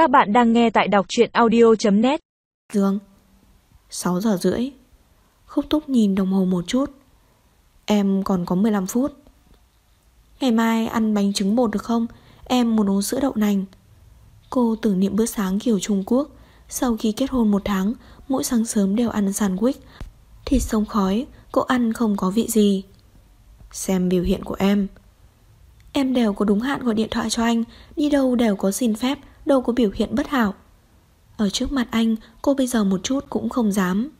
Các bạn đang nghe tại đọc truyện audio.net Dương 6 giờ rưỡi. Khúc túc nhìn đồng hồ một chút. Em còn có 15 phút. Ngày mai ăn bánh trứng bột được không? Em muốn uống sữa đậu nành. Cô tưởng niệm bữa sáng kiểu Trung Quốc. Sau khi kết hôn một tháng, Mỗi sáng sớm đều ăn sandwich. Thịt sông khói, Cô ăn không có vị gì. Xem biểu hiện của em. Em đều có đúng hạn gọi điện thoại cho anh, Đi đâu đều có xin phép. Đâu có biểu hiện bất hảo. Ở trước mặt anh, Cô bây giờ một chút cũng không dám.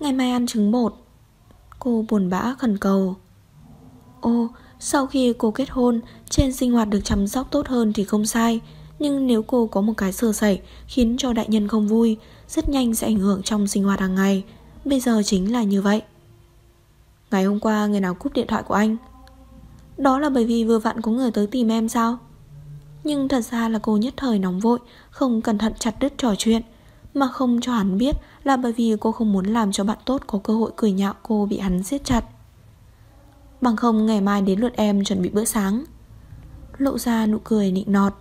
Ngày mai ăn trứng bột. Cô buồn bã khẩn cầu. Ô, Sau khi cô kết hôn, Trên sinh hoạt được chăm sóc tốt hơn thì không sai. Nhưng nếu cô có một cái sơ sẩy Khiến cho đại nhân không vui, Rất nhanh sẽ ảnh hưởng trong sinh hoạt hàng ngày. Bây giờ chính là như vậy. Ngày hôm qua người nào cúp điện thoại của anh? Đó là bởi vì vừa vặn có người tới tìm em sao? Nhưng thật ra là cô nhất thời nóng vội, Không cẩn thận chặt đứt trò chuyện. Mà không cho hắn biết Là bởi vì cô không muốn làm cho bạn tốt Có cơ hội cười nhạo cô bị hắn siết chặt. Bằng không, ngày mai đến lượt em chuẩn bị bữa sáng. Lộ ra nụ cười nịnh nọt.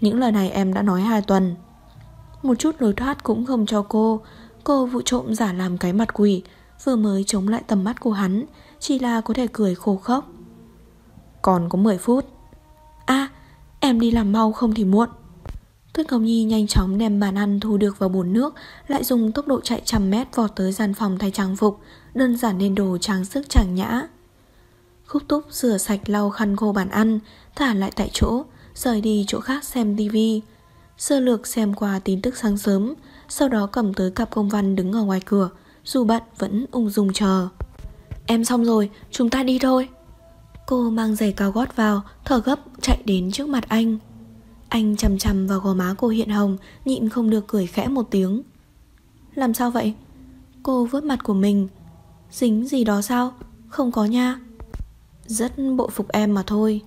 Những lời này em đã nói hai tuần. Một chút lối thoát cũng không cho cô. Cô vụ trộm giả làm cái mặt quỷ, Vừa mới chống lại tầm mắt của hắn, Chỉ là có thể cười khô khốc Còn có 10 phút em đi làm mau không thì muộn. Tuyết Ngọc Nhi nhanh chóng đem bàn ăn thu được vào bồn nước Lại dùng tốc độ chạy trăm mét vọt tới gian phòng thay trang phục Đơn giản nên đồ trang sức chàng nhã. Khúc túc rửa sạch lau khăn khô bàn ăn Thả lại tại chỗ Rời đi chỗ khác xem tivi Sơ lược xem qua tin tức sáng sớm Sau đó cầm tới cặp công văn đứng ở ngoài cửa Dù bận vẫn ung dung chờ. Em xong rồi, chúng ta đi thôi. Cô mang giày cao gót vào, Thở gấp, chạy đến trước mặt anh Anh chầm chầm vào gò má cô hiện hồng, Nhịn không được cười khẽ một tiếng Làm sao vậy? Cô vớt mặt của mình Dính gì đó sao? Không có nha Rất bộ phục em mà thôi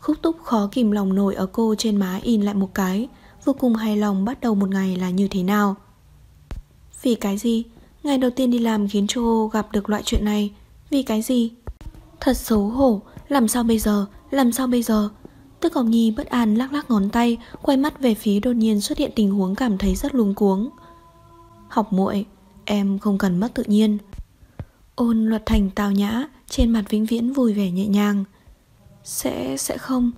Khúc túc khó kìm lòng nổi ở cô trên má in lại một cái, Vô cùng hài lòng bắt đầu một ngày là như thế nào Vì cái gì? Ngày đầu tiên đi làm khiến cho gặp được loại chuyện này Vì cái gì? Thật xấu hổ. Làm sao bây giờ? Làm sao bây giờ? Tức Ngọc Nhi bất an lắc lắc ngón tay Quay mắt về phía đột nhiên xuất hiện tình huống cảm thấy rất luống cuống. Học muội Em không cần mất tự nhiên. Ôn luật thành tào nhã Trên mặt vĩnh viễn vui vẻ nhẹ nhàng. Sẽ, sẽ không.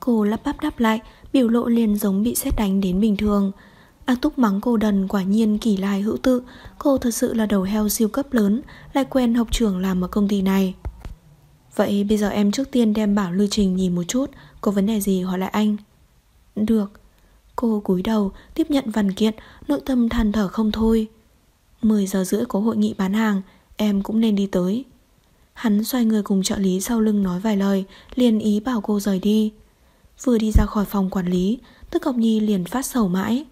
Cô lắp bắp đáp lại Biểu lộ liền giống bị xét đánh đến bình thường. A Túc mắng cô đần quả nhiên kỳ lai hữu tự. Cô thật sự là đầu heo siêu cấp lớn Lại quen học trưởng làm ở công ty này. Vậy bây giờ em trước tiên đem bảo lưu trình nhìn một chút. Có vấn đề gì hỏi lại anh. Được. Cô cúi đầu, tiếp nhận văn kiện, Nội tâm than thở không thôi. 10 giờ rưỡi có hội nghị bán hàng, Em cũng nên đi tới. Hắn xoay người cùng trợ lý sau lưng nói vài lời, Liền ý bảo cô rời đi. Vừa đi ra khỏi phòng quản lý, Tức Ngọc Nhi liền phát sầu mãi.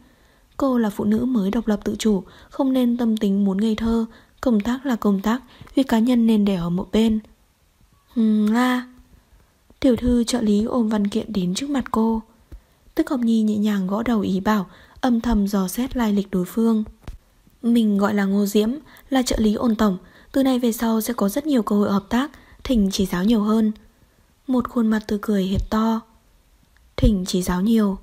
Cô là phụ nữ mới độc lập tự chủ, Không nên tâm tính muốn ngây thơ. Công tác là công tác, Việc cá nhân nên để ở một bên. Hừm la. Tiểu thư trợ lý ôm văn kiện đến trước mặt cô. Tức Ngọc Nhi nhẹ nhàng gõ đầu ý bảo, Âm thầm dò xét lai lịch đối phương. Mình gọi là Ngô Diễm, Là trợ lý ôn tổng. Từ nay về sau sẽ có rất nhiều cơ hội hợp tác, Thỉnh chỉ giáo nhiều hơn. Một khuôn mặt tươi cười hiệp to. Thỉnh chỉ giáo nhiều.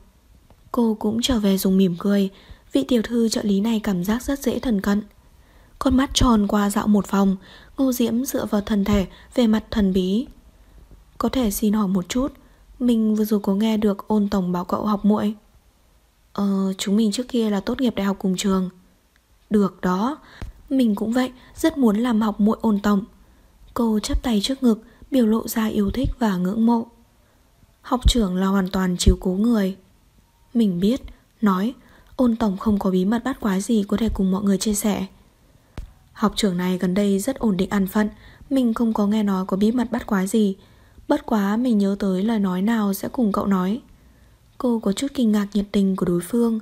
Cô cũng trở về dùng mỉm cười. Vị tiểu thư trợ lý này cảm giác rất dễ thần cận. Con mắt tròn qua dạo một vòng, Ngô Diễm dựa vào thần thể Về mặt thần bí. Có thể xin hỏi một chút, Mình vừa rồi có nghe được ôn tổng báo cậu học muội? Ờ chúng mình trước kia là tốt nghiệp đại học cùng trường. Được đó, Mình cũng vậy, Rất muốn làm học muội ôn tổng. Cô chắp tay trước ngực, Biểu lộ ra yêu thích và ngưỡng mộ. Học trưởng là hoàn toàn chiếu cố người. Mình biết, Nói, Ôn tổng không có bí mật bắt quái gì Có thể cùng mọi người chia sẻ. Học trưởng này gần đây rất ổn định ăn phận, Mình không có nghe nói có bí mật bắt quái gì. Bất quá mình nhớ tới lời nói nào Sẽ cùng cậu nói. Cô có chút kinh ngạc nhiệt tình của đối phương.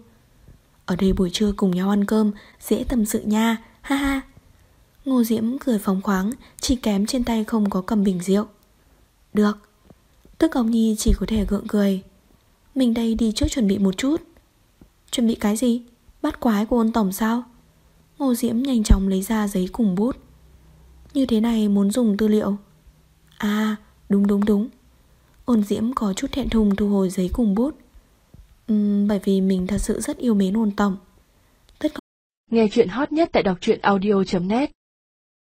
Ở đây buổi trưa cùng nhau ăn cơm, Dễ tâm sự nha, Ha ha. Ngô Diễm cười phóng khoáng, Chỉ kém trên tay không có cầm bình rượu. Được. Tức ông Nhi chỉ có thể gượng cười. Mình đây đi trước chuẩn bị một chút. Chuẩn bị cái gì? Bắt quái của ôn tổng sao? Ngô Diễm nhanh chóng lấy ra giấy cùng bút. Như thế này muốn dùng tư liệu. À đúng đúng đúng. Ôn Diễm có chút thẹn thùng thu hồi giấy cùng bút. Uhm, Bởi vì mình thật sự rất yêu mến ôn tổng Nghe chuyện hot nhất tại đọc truyện audio.net